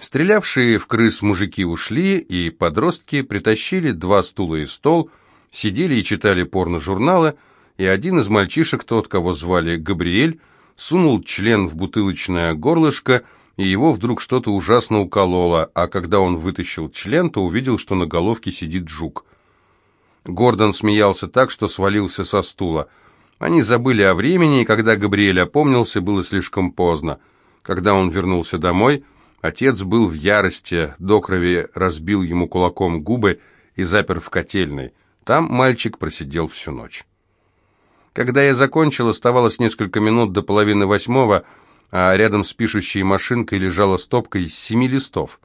Стрелявшие в крыс мужики ушли, и подростки притащили два стула и стол, сидели и читали порно-журналы, и один из мальчишек, тот, кого звали Габриэль, сунул член в бутылочное горлышко, и его вдруг что-то ужасно укололо, а когда он вытащил член, то увидел, что на головке сидит жук. Гордон смеялся так, что свалился со стула. Они забыли о времени, и когда Габриэль опомнился, было слишком поздно. Когда он вернулся домой, отец был в ярости, до крови разбил ему кулаком губы и запер в котельной. Там мальчик просидел всю ночь. Когда я закончил, оставалось несколько минут до половины восьмого, а рядом с пишущей машинкой лежала стопка из семи листов.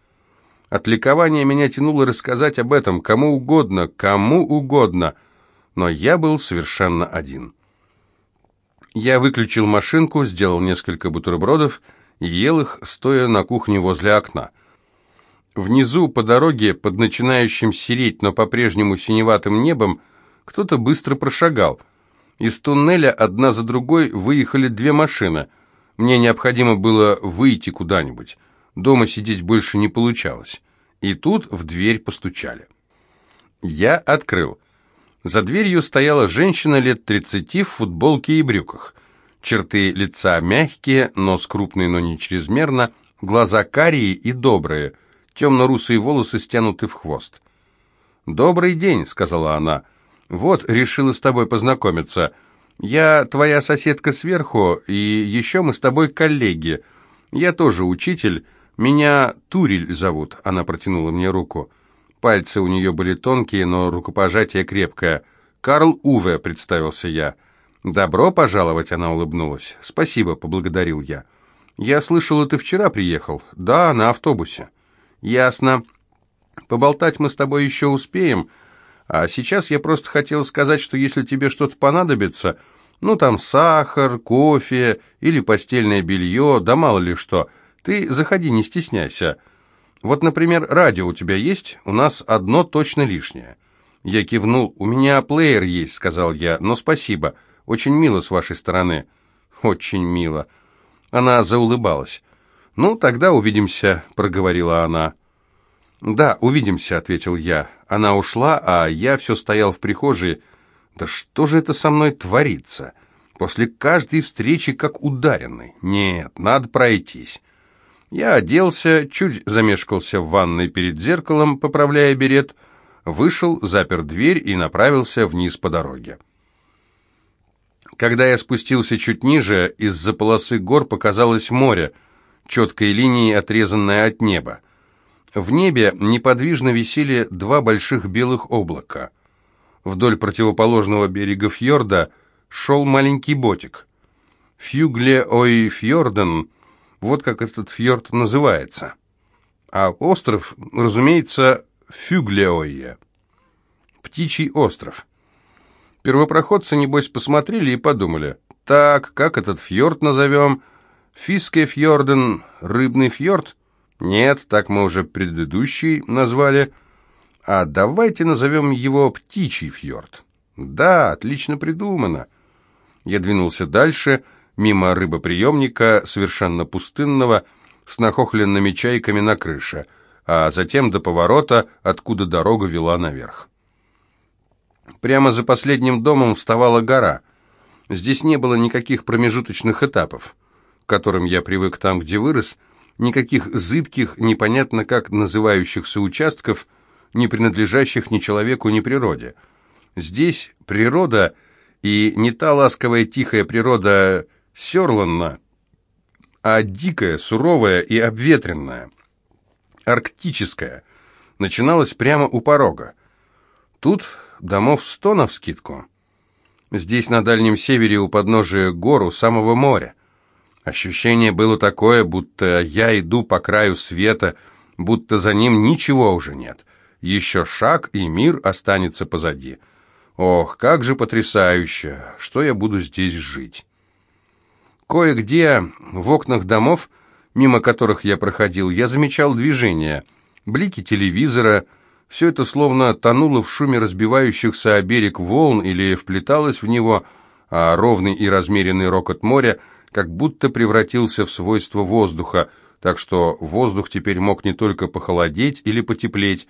От ликования меня тянуло рассказать об этом кому угодно, кому угодно, но я был совершенно один. Я выключил машинку, сделал несколько бутербродов ел их, стоя на кухне возле окна. Внизу, по дороге, под начинающим сереть, но по-прежнему синеватым небом, кто-то быстро прошагал. Из туннеля одна за другой выехали две машины. Мне необходимо было выйти куда-нибудь. Дома сидеть больше не получалось. И тут в дверь постучали. Я открыл. За дверью стояла женщина лет тридцати в футболке и брюках. Черты лица мягкие, нос крупный, но не чрезмерно, глаза карие и добрые, темно-русые волосы стянуты в хвост. «Добрый день», — сказала она. «Вот, решила с тобой познакомиться. Я твоя соседка сверху, и еще мы с тобой коллеги. Я тоже учитель. Меня Турель зовут», — она протянула мне руку. Пальцы у нее были тонкие, но рукопожатие крепкое. «Карл Уве», — представился я. «Добро пожаловать», — она улыбнулась. «Спасибо», — поблагодарил я. «Я слышала, ты вчера приехал?» «Да, на автобусе». «Ясно. Поболтать мы с тобой еще успеем. А сейчас я просто хотел сказать, что если тебе что-то понадобится, ну там сахар, кофе или постельное белье, да мало ли что, ты заходи, не стесняйся». Вот, например, радио у тебя есть? У нас одно точно лишнее». Я кивнул. «У меня плеер есть», — сказал я, — «но спасибо. Очень мило с вашей стороны». «Очень мило». Она заулыбалась. «Ну, тогда увидимся», — проговорила она. «Да, увидимся», — ответил я. Она ушла, а я все стоял в прихожей. «Да что же это со мной творится?» После каждой встречи как ударенный. Нет, надо пройтись. Я оделся, чуть замешкался в ванной перед зеркалом, поправляя берет, вышел, запер дверь и направился вниз по дороге. Когда я спустился чуть ниже, из-за полосы гор показалось море, четкой линией отрезанное от неба. В небе неподвижно висели два больших белых облака. Вдоль противоположного берега фьорда шел маленький ботик. Фьюгле ой фьорден вот как этот фьорд называется. А остров, разумеется, Фюглеойе. Птичий остров. Первопроходцы, небось, посмотрели и подумали, так, как этот фьорд назовем? Фискефьорден, рыбный фьорд? Нет, так мы уже предыдущий назвали. А давайте назовем его Птичий фьорд. Да, отлично придумано. Я двинулся дальше мимо рыбоприемника, совершенно пустынного, с нахохленными чайками на крыше, а затем до поворота, откуда дорога вела наверх. Прямо за последним домом вставала гора. Здесь не было никаких промежуточных этапов, к которым я привык там, где вырос, никаких зыбких, непонятно как называющихся участков, не принадлежащих ни человеку, ни природе. Здесь природа, и не та ласковая тихая природа Сёрланна, а дикая, суровая и обветренная, арктическая, начиналась прямо у порога. Тут домов сто навскидку. Здесь, на Дальнем Севере, у подножия гор, у самого моря. Ощущение было такое, будто я иду по краю света, будто за ним ничего уже нет. Еще шаг, и мир останется позади. Ох, как же потрясающе, что я буду здесь жить. Кое-где в окнах домов, мимо которых я проходил, я замечал движение. Блики телевизора, все это словно тонуло в шуме разбивающихся о берег волн или вплеталось в него, а ровный и размеренный рокот моря как будто превратился в свойство воздуха, так что воздух теперь мог не только похолодеть или потеплеть,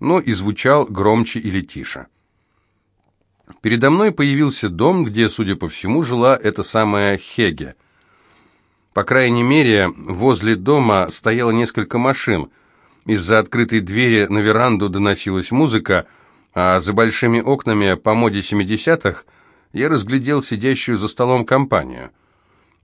но и звучал громче или тише. Передо мной появился дом, где, судя по всему, жила эта самая Хеге. По крайней мере, возле дома стояло несколько машин. Из-за открытой двери на веранду доносилась музыка, а за большими окнами по моде 70-х я разглядел сидящую за столом компанию.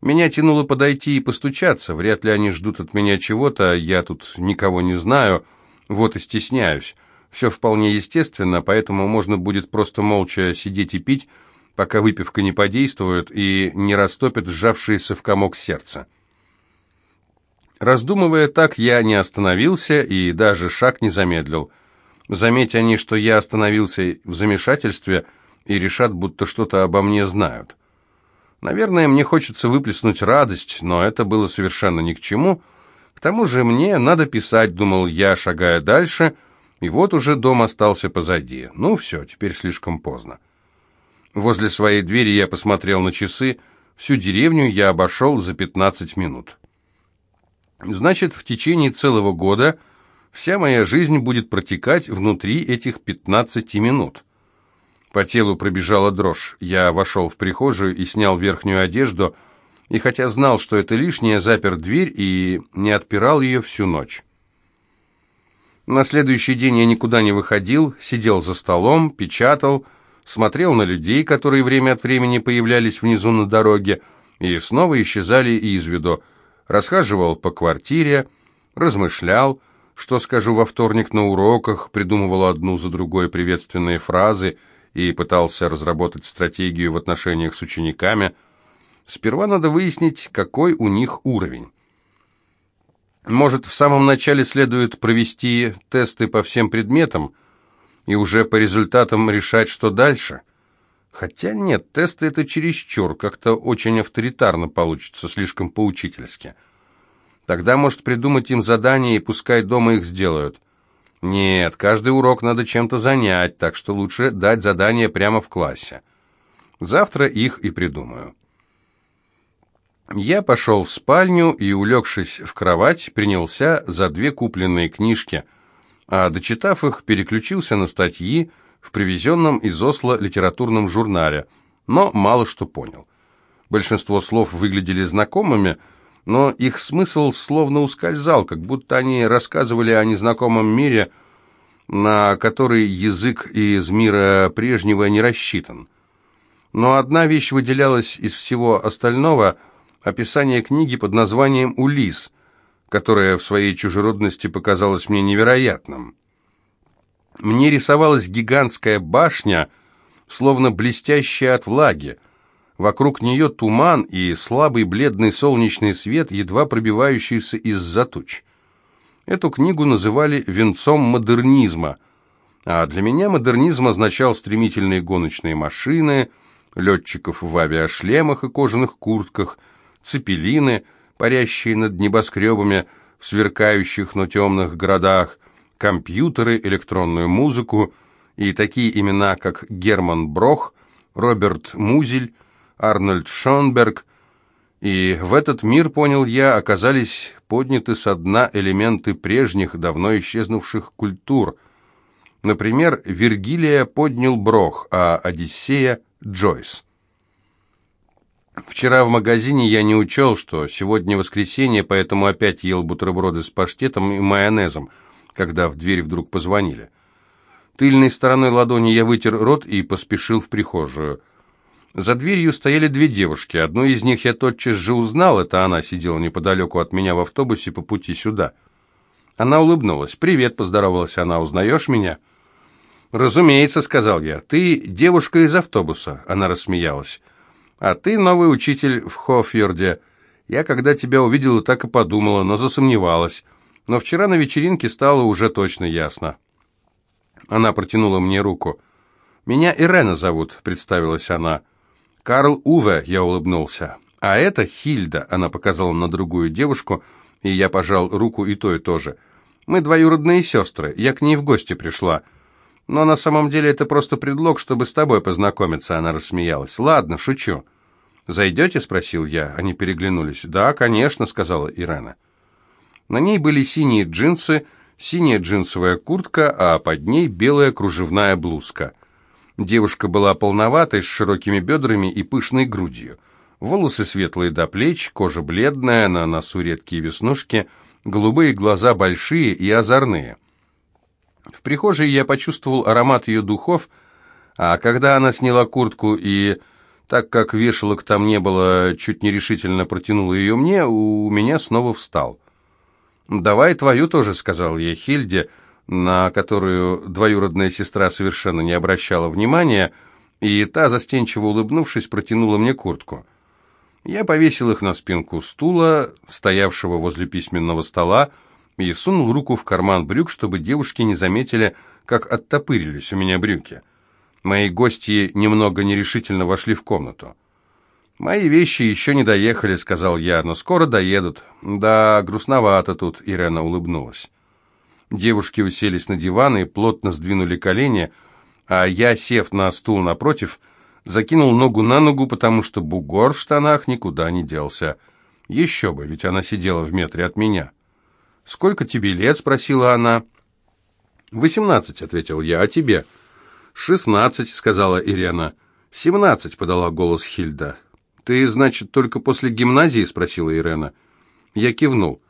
Меня тянуло подойти и постучаться, вряд ли они ждут от меня чего-то, я тут никого не знаю, вот и стесняюсь. Все вполне естественно, поэтому можно будет просто молча сидеть и пить, пока выпивка не подействует и не растопит сжавшееся в комок сердце. Раздумывая так, я не остановился и даже шаг не замедлил. Заметь они, что я остановился в замешательстве и решат, будто что-то обо мне знают. Наверное, мне хочется выплеснуть радость, но это было совершенно ни к чему. К тому же мне надо писать, думал я, шагая дальше — и вот уже дом остался позади. Ну все, теперь слишком поздно. Возле своей двери я посмотрел на часы. Всю деревню я обошел за 15 минут. Значит, в течение целого года вся моя жизнь будет протекать внутри этих 15 минут. По телу пробежала дрожь. Я вошел в прихожую и снял верхнюю одежду, и хотя знал, что это лишнее, запер дверь и не отпирал ее всю ночь. На следующий день я никуда не выходил, сидел за столом, печатал, смотрел на людей, которые время от времени появлялись внизу на дороге и снова исчезали из виду, расхаживал по квартире, размышлял, что скажу во вторник на уроках, придумывал одну за другой приветственные фразы и пытался разработать стратегию в отношениях с учениками. Сперва надо выяснить, какой у них уровень. Может, в самом начале следует провести тесты по всем предметам и уже по результатам решать, что дальше? Хотя нет, тесты это чересчур, как-то очень авторитарно получится, слишком поучительски. Тогда, может, придумать им задания и пускай дома их сделают. Нет, каждый урок надо чем-то занять, так что лучше дать задание прямо в классе. Завтра их и придумаю. Я пошел в спальню и, улегшись в кровать, принялся за две купленные книжки, а, дочитав их, переключился на статьи в привезенном из Осло литературном журнале, но мало что понял. Большинство слов выглядели знакомыми, но их смысл словно ускользал, как будто они рассказывали о незнакомом мире, на который язык из мира прежнего не рассчитан. Но одна вещь выделялась из всего остального – описание книги под названием «Улис», которая в своей чужеродности показалась мне невероятным. Мне рисовалась гигантская башня, словно блестящая от влаги. Вокруг нее туман и слабый бледный солнечный свет, едва пробивающийся из-за туч. Эту книгу называли «венцом модернизма», а для меня модернизм означал стремительные гоночные машины, летчиков в авиашлемах и кожаных куртках – цепелины, парящие над небоскребами в сверкающих, но темных городах, компьютеры, электронную музыку и такие имена, как Герман Брох, Роберт Музель, Арнольд Шонберг. И в этот мир, понял я, оказались подняты со дна элементы прежних, давно исчезнувших культур. Например, Вергилия поднял Брох, а Одиссея – Джойс. Вчера в магазине я не учел, что сегодня воскресенье, поэтому опять ел бутерброды с паштетом и майонезом, когда в дверь вдруг позвонили. Тыльной стороной ладони я вытер рот и поспешил в прихожую. За дверью стояли две девушки. Одну из них я тотчас же узнал, это она сидела неподалеку от меня в автобусе по пути сюда. Она улыбнулась. «Привет», — поздоровалась она, — «узнаешь меня?» «Разумеется», — сказал я. «Ты девушка из автобуса», — она рассмеялась. А ты новый учитель в Хофьорде. Я, когда тебя увидела, так и подумала, но засомневалась. Но вчера на вечеринке стало уже точно ясно. Она протянула мне руку. «Меня Ирена зовут», — представилась она. «Карл Уве», — я улыбнулся. «А это Хильда», — она показала на другую девушку, и я пожал руку и то, и то же. «Мы двоюродные сестры, я к ней в гости пришла». «Но на самом деле это просто предлог, чтобы с тобой познакомиться», — она рассмеялась. «Ладно, шучу». «Зайдете?» — спросил я. Они переглянулись. «Да, конечно», — сказала Ирена. На ней были синие джинсы, синяя джинсовая куртка, а под ней белая кружевная блузка. Девушка была полноватой, с широкими бедрами и пышной грудью. Волосы светлые до плеч, кожа бледная, на носу редкие веснушки, голубые глаза большие и озорные. В прихожей я почувствовал аромат ее духов, а когда она сняла куртку и, так как вешалок там не было, чуть нерешительно протянула ее мне, у меня снова встал. «Давай твою тоже», — сказал я Хильде, на которую двоюродная сестра совершенно не обращала внимания, и та, застенчиво улыбнувшись, протянула мне куртку. Я повесил их на спинку стула, стоявшего возле письменного стола, и сунул руку в карман брюк, чтобы девушки не заметили, как оттопырились у меня брюки. Мои гости немного нерешительно вошли в комнату. «Мои вещи еще не доехали», — сказал я, — «но скоро доедут». «Да, грустновато тут», — Ирена улыбнулась. Девушки уселись на диван и плотно сдвинули колени, а я, сев на стул напротив, закинул ногу на ногу, потому что бугор в штанах никуда не делся. Еще бы, ведь она сидела в метре от меня. «Сколько тебе лет?» — спросила она. «Восемнадцать», — ответил я, — «а тебе?» «Шестнадцать», — сказала Ирена. «Семнадцать», — подала голос Хильда. «Ты, значит, только после гимназии?» — спросила Ирена. Я кивнул.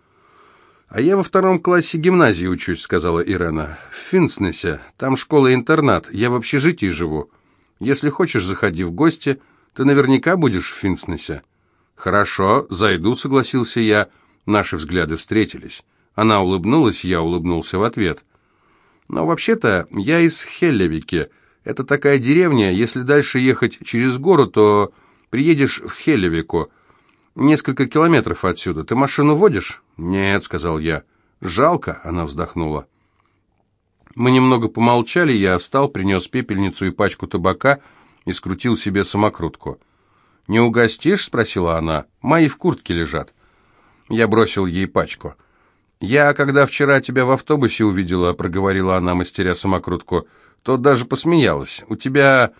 «А я во втором классе гимназии учусь», — сказала Ирена. «В Финснесе. Там школа-интернат. Я в общежитии живу. Если хочешь, заходи в гости. Ты наверняка будешь в Финснесе». «Хорошо, зайду», — согласился я. Наши взгляды встретились. Она улыбнулась, я улыбнулся в ответ. «Но вообще-то я из Хеллевики. Это такая деревня. Если дальше ехать через гору, то Приедешь в Хелевику, несколько километров отсюда. Ты машину водишь?» «Нет», — сказал я. «Жалко», — она вздохнула. Мы немного помолчали, я встал, принес пепельницу и пачку табака и скрутил себе самокрутку. «Не угостишь?» — спросила она. «Мои в куртке лежат». Я бросил ей пачку. «Я, когда вчера тебя в автобусе увидела», — проговорила она, мастеря самокрутку, — «то даже посмеялась. У тебя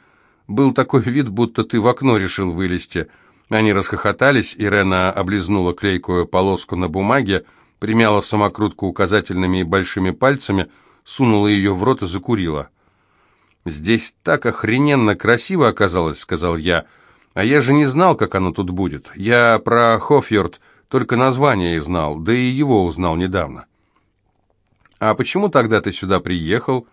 был такой вид, будто ты в окно решил вылезти». Они расхохотались, Ирена облизнула клейкую полоску на бумаге, примяла самокрутку указательными и большими пальцами, сунула ее в рот и закурила. «Здесь так охрененно красиво оказалось», — сказал я. «А я же не знал, как оно тут будет. Я про Хофьорд только название и знал, да и его узнал недавно». «А почему тогда ты сюда приехал?»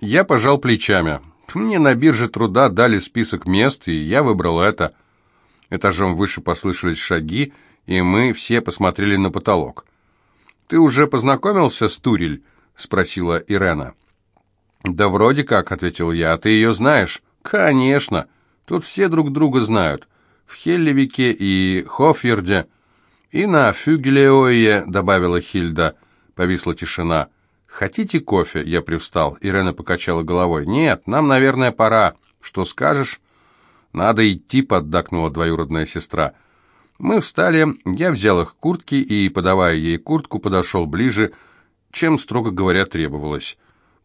Я пожал плечами. Мне на бирже труда дали список мест, и я выбрал это. Этажом выше послышались шаги, и мы все посмотрели на потолок. «Ты уже познакомился с Турель?» — спросила Ирена. «Да вроде как», — ответил я. «А ты ее знаешь?» «Конечно. Тут все друг друга знают. В Хеллевике и Хофьерде. И на Фюгелеое», — добавила Хильда. Повисла тишина. «Хотите кофе?» Я привстал. Ирена покачала головой. «Нет, нам, наверное, пора. Что скажешь?» «Надо идти», — поддакнула двоюродная сестра. Мы встали, я взял их куртки и, подавая ей куртку, подошел ближе, чем, строго говоря, требовалось.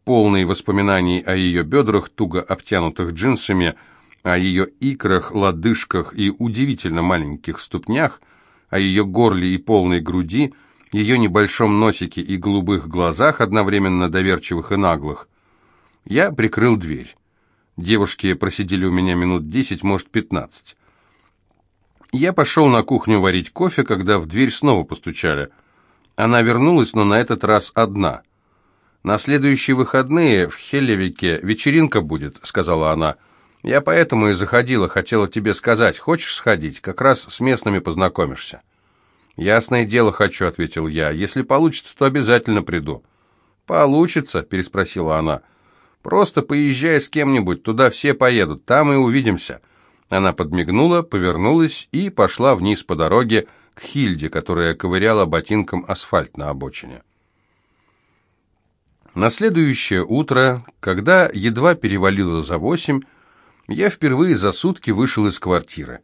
Полные воспоминаний о ее бедрах, туго обтянутых джинсами, о ее икрах, лодыжках и удивительно маленьких ступнях, о ее горле и полной груди — ее небольшом носике и голубых глазах, одновременно доверчивых и наглых. Я прикрыл дверь. Девушки просидели у меня минут десять, может, пятнадцать. Я пошел на кухню варить кофе, когда в дверь снова постучали. Она вернулась, но на этот раз одна. «На следующие выходные в Хеллевике вечеринка будет», — сказала она. «Я поэтому и заходила, хотела тебе сказать. Хочешь сходить? Как раз с местными познакомишься». «Ясное дело хочу», — ответил я. «Если получится, то обязательно приду». «Получится?» — переспросила она. «Просто поезжай с кем-нибудь, туда все поедут, там и увидимся». Она подмигнула, повернулась и пошла вниз по дороге к Хильде, которая ковыряла ботинком асфальт на обочине. На следующее утро, когда едва перевалило за восемь, я впервые за сутки вышел из квартиры.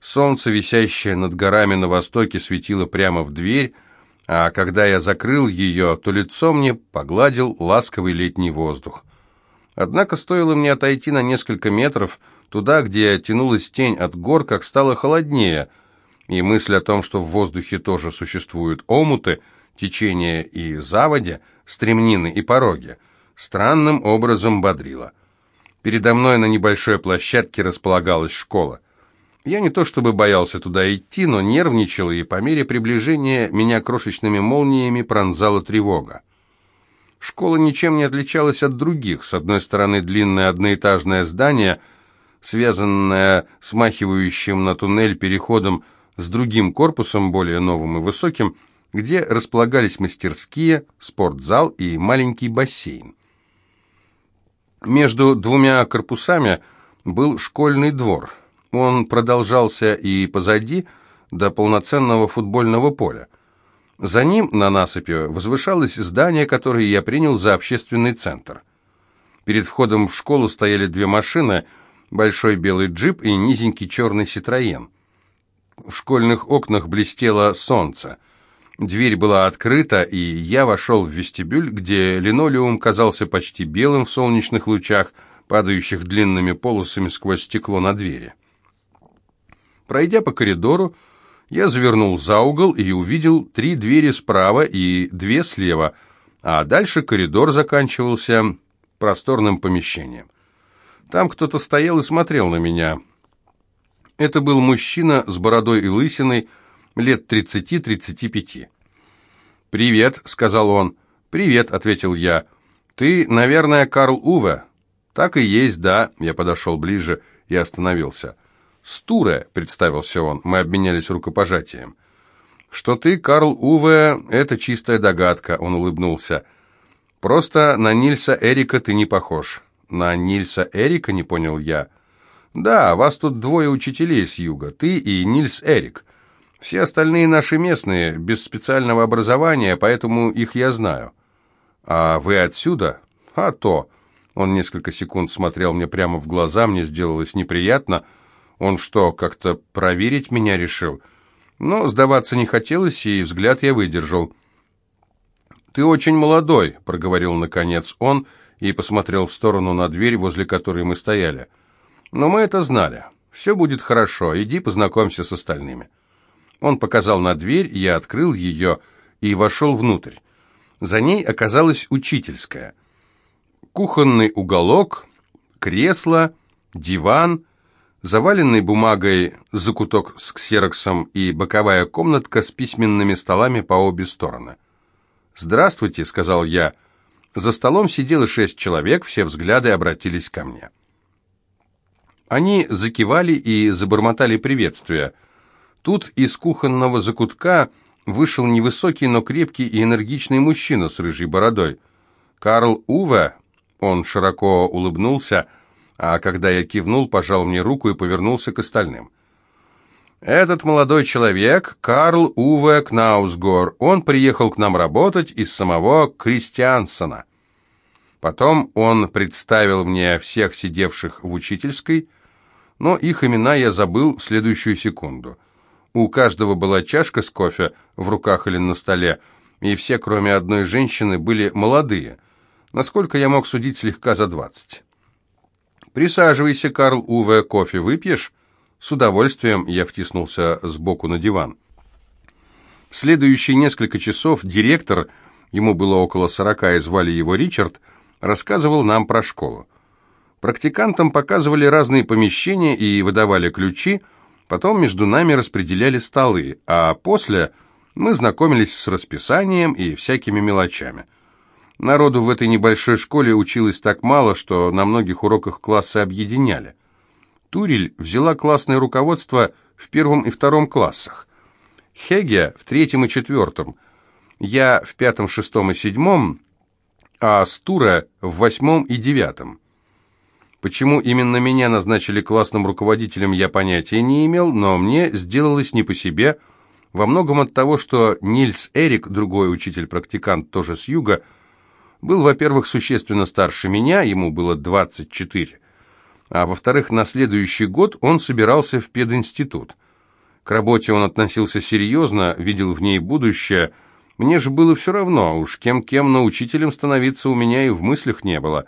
Солнце, висящее над горами на востоке, светило прямо в дверь, а когда я закрыл ее, то лицо мне погладил ласковый летний воздух. Однако стоило мне отойти на несколько метров, туда, где тянулась тень от гор, как стало холоднее, и мысль о том, что в воздухе тоже существуют омуты, течения и заводе, стремнины и пороги, странным образом бодрило. Передо мной на небольшой площадке располагалась школа. Я не то чтобы боялся туда идти, но нервничал, и по мере приближения меня крошечными молниями пронзала тревога. Школа ничем не отличалась от других. С одной стороны длинное одноэтажное здание, связанное смахивающим на туннель переходом с другим корпусом, более новым и высоким, где располагались мастерские, спортзал и маленький бассейн. Между двумя корпусами был школьный двор. Он продолжался и позади, до полноценного футбольного поля. За ним, на насыпи, возвышалось здание, которое я принял за общественный центр. Перед входом в школу стояли две машины, большой белый джип и низенький черный ситроен. В школьных окнах блестело солнце. Дверь была открыта, и я вошел в вестибюль, где линолеум казался почти белым в солнечных лучах, падающих длинными полосами сквозь стекло на двери. Пройдя по коридору, я завернул за угол и увидел три двери справа и две слева, а дальше коридор заканчивался просторным помещением. Там кто-то стоял и смотрел на меня. Это был мужчина с бородой и лысиной, лет 30-35. «Привет», — сказал он. «Привет», — ответил я. «Ты, наверное, Карл Уве?» «Так и есть, да». Я подошел ближе и остановился. «Стуре», — представился он, мы обменялись рукопожатием. «Что ты, Карл Уве, это чистая догадка», — он улыбнулся. «Просто на Нильса Эрика ты не похож». «На Нильса Эрика?» — не понял я. «Да, вас тут двое учителей с юга, ты и Нильс Эрик. Все остальные наши местные, без специального образования, поэтому их я знаю». «А вы отсюда?» «А то». Он несколько секунд смотрел мне прямо в глаза, мне сделалось неприятно — он что, как-то проверить меня решил? Но сдаваться не хотелось, и взгляд я выдержал. «Ты очень молодой», — проговорил наконец он и посмотрел в сторону на дверь, возле которой мы стояли. «Но мы это знали. Все будет хорошо, иди познакомься с остальными». Он показал на дверь, я открыл ее и вошел внутрь. За ней оказалась учительская. Кухонный уголок, кресло, диван — заваленный бумагой закуток с ксероксом и боковая комнатка с письменными столами по обе стороны. «Здравствуйте», — сказал я. За столом сидело шесть человек, все взгляды обратились ко мне. Они закивали и забормотали приветствия. Тут из кухонного закутка вышел невысокий, но крепкий и энергичный мужчина с рыжей бородой. Карл Уве, он широко улыбнулся, — а когда я кивнул, пожал мне руку и повернулся к остальным. «Этот молодой человек — Карл Уве Кнаусгор. Он приехал к нам работать из самого Кристиансона». Потом он представил мне всех сидевших в учительской, но их имена я забыл в следующую секунду. У каждого была чашка с кофе в руках или на столе, и все, кроме одной женщины, были молодые. Насколько я мог судить, слегка за двадцать. «Присаживайся, Карл Уве, кофе выпьешь?» С удовольствием я втиснулся сбоку на диван. В следующие несколько часов директор, ему было около сорока и звали его Ричард, рассказывал нам про школу. Практикантам показывали разные помещения и выдавали ключи, потом между нами распределяли столы, а после мы знакомились с расписанием и всякими мелочами. Народу в этой небольшой школе училось так мало, что на многих уроках классы объединяли. Турель взяла классное руководство в первом и втором классах. Хеге в третьем и четвертом. Я в пятом, шестом и седьмом, а Стура в восьмом и девятом. Почему именно меня назначили классным руководителем, я понятия не имел, но мне сделалось не по себе, во многом от того, что Нильс Эрик, другой учитель-практикант, тоже с юга, был, во-первых, существенно старше меня, ему было 24, а во-вторых, на следующий год он собирался в пединститут. К работе он относился серьезно, видел в ней будущее. Мне же было все равно, уж кем-кем, но учителем становиться у меня и в мыслях не было.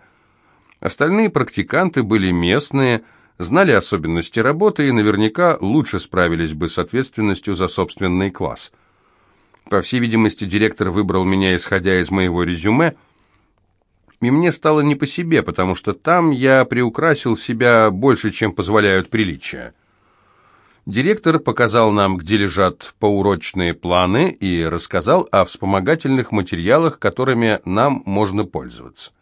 Остальные практиканты были местные, знали особенности работы и наверняка лучше справились бы с ответственностью за собственный класс. По всей видимости, директор выбрал меня, исходя из моего резюме, и мне стало не по себе, потому что там я приукрасил себя больше, чем позволяют приличия. Директор показал нам, где лежат поурочные планы, и рассказал о вспомогательных материалах, которыми нам можно пользоваться.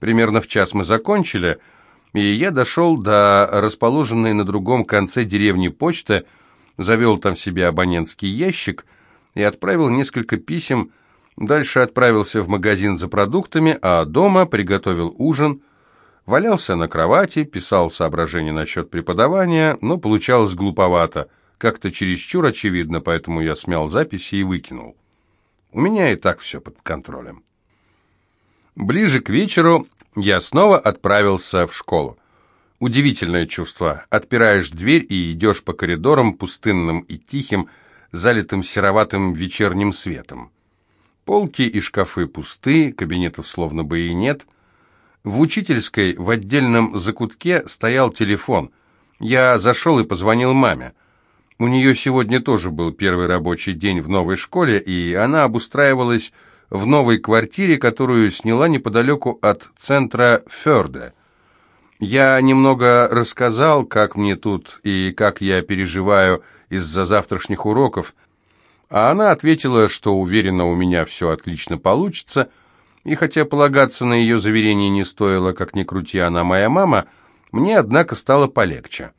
Примерно в час мы закончили, и я дошел до расположенной на другом конце деревни почты, завел там себе абонентский ящик и отправил несколько писем, дальше отправился в магазин за продуктами, а дома приготовил ужин – Валялся на кровати, писал соображения насчет преподавания, но получалось глуповато, как-то чересчур очевидно, поэтому я смял записи и выкинул. У меня и так все под контролем. Ближе к вечеру я снова отправился в школу. Удивительное чувство. Отпираешь дверь и идешь по коридорам, пустынным и тихим, залитым сероватым вечерним светом. Полки и шкафы пусты, кабинетов словно бы и нет — в учительской в отдельном закутке стоял телефон. Я зашел и позвонил маме. У нее сегодня тоже был первый рабочий день в новой школе, и она обустраивалась в новой квартире, которую сняла неподалеку от центра Ферде. Я немного рассказал, как мне тут и как я переживаю из-за завтрашних уроков, а она ответила, что уверена, у меня все отлично получится – и хотя полагаться на ее заверение не стоило, как ни крути она моя мама, мне, однако, стало полегче.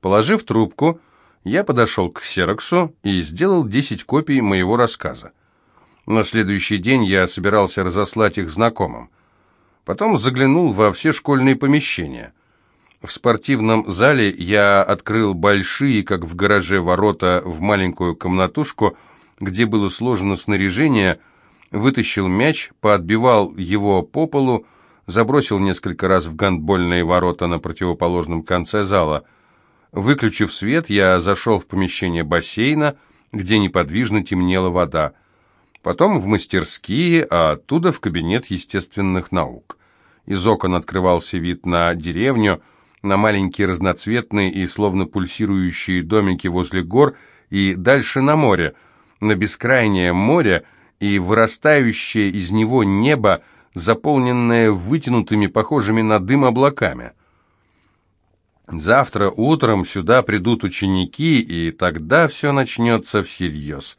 Положив трубку, я подошел к Сероксу и сделал 10 копий моего рассказа. На следующий день я собирался разослать их знакомым. Потом заглянул во все школьные помещения. В спортивном зале я открыл большие, как в гараже, ворота в маленькую комнатушку, где было сложено снаряжение – вытащил мяч, поотбивал его по полу, забросил несколько раз в гандбольные ворота на противоположном конце зала. Выключив свет, я зашел в помещение бассейна, где неподвижно темнела вода. Потом в мастерские, а оттуда в кабинет естественных наук. Из окон открывался вид на деревню, на маленькие разноцветные и словно пульсирующие домики возле гор и дальше на море, на бескрайнее море, и вырастающее из него небо, заполненное вытянутыми, похожими на дым облаками. Завтра утром сюда придут ученики, и тогда все начнется всерьез.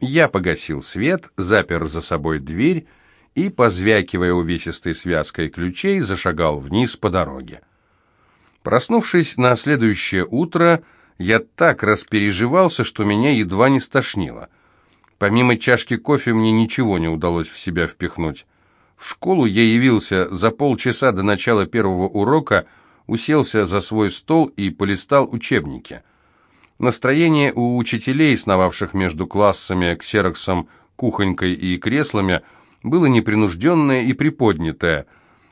Я погасил свет, запер за собой дверь и, позвякивая увесистой связкой ключей, зашагал вниз по дороге. Проснувшись на следующее утро, я так распереживался, что меня едва не стошнило. Помимо чашки кофе мне ничего не удалось в себя впихнуть. В школу я явился за полчаса до начала первого урока, уселся за свой стол и полистал учебники. Настроение у учителей, сновавших между классами, ксероксом, кухонькой и креслами, было непринужденное и приподнятое.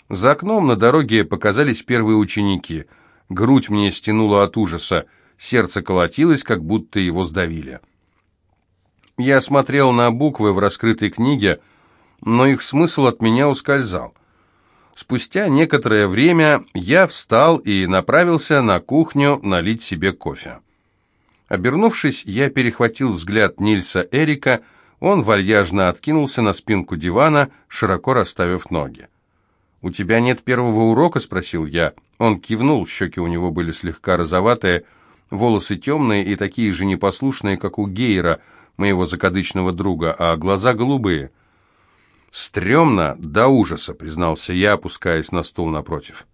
За окном на дороге показались первые ученики. Грудь мне стянула от ужаса, сердце колотилось, как будто его сдавили. Я смотрел на буквы в раскрытой книге, но их смысл от меня ускользал. Спустя некоторое время я встал и направился на кухню налить себе кофе. Обернувшись, я перехватил взгляд Нильса Эрика, он вальяжно откинулся на спинку дивана, широко расставив ноги. «У тебя нет первого урока?» – спросил я. Он кивнул, щеки у него были слегка розоватые, волосы темные и такие же непослушные, как у Гейра – моего закадычного друга, а глаза голубые. «Стремно до ужаса», — признался я, опускаясь на стул напротив.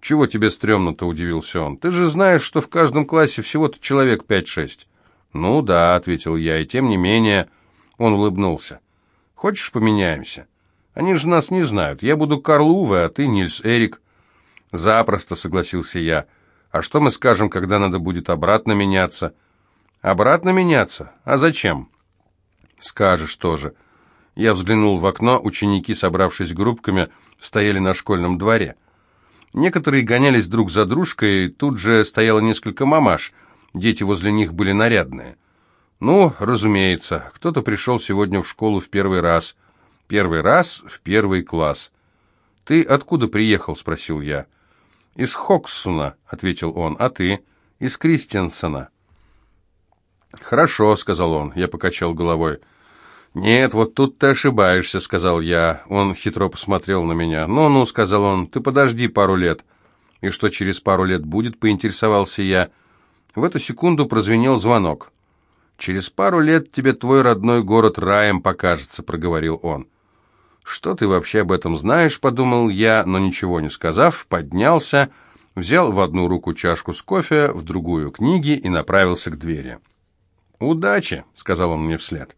«Чего тебе стрёмно-то?» — удивился он. «Ты же знаешь, что в каждом классе всего-то человек пять-шесть». «Ну да», — ответил я, — «и тем не менее...» Он улыбнулся. «Хочешь, поменяемся? Они же нас не знают. Я буду Карл Уве, а ты Нильс Эрик». «Запросто», — согласился я. «А что мы скажем, когда надо будет обратно меняться?» Обратно меняться? А зачем? Скажешь тоже. Я взглянул в окно, ученики, собравшись группками, стояли на школьном дворе. Некоторые гонялись друг за дружкой, тут же стояло несколько мамаш, дети возле них были нарядные. Ну, разумеется, кто-то пришел сегодня в школу в первый раз. Первый раз в первый класс. «Ты откуда приехал?» — спросил я. «Из Хоксуна», — ответил он. «А ты?» «Из Кристенсена». «Хорошо», — сказал он. Я покачал головой. «Нет, вот тут ты ошибаешься», — сказал я. Он хитро посмотрел на меня. «Ну-ну», — сказал он, — «ты подожди пару лет». «И что через пару лет будет?» — поинтересовался я. В эту секунду прозвенел звонок. «Через пару лет тебе твой родной город раем покажется», — проговорил он. «Что ты вообще об этом знаешь?» — подумал я, но ничего не сказав, поднялся, взял в одну руку чашку с кофе, в другую — книги и направился к двери. «Удачи», — сказал он мне вслед.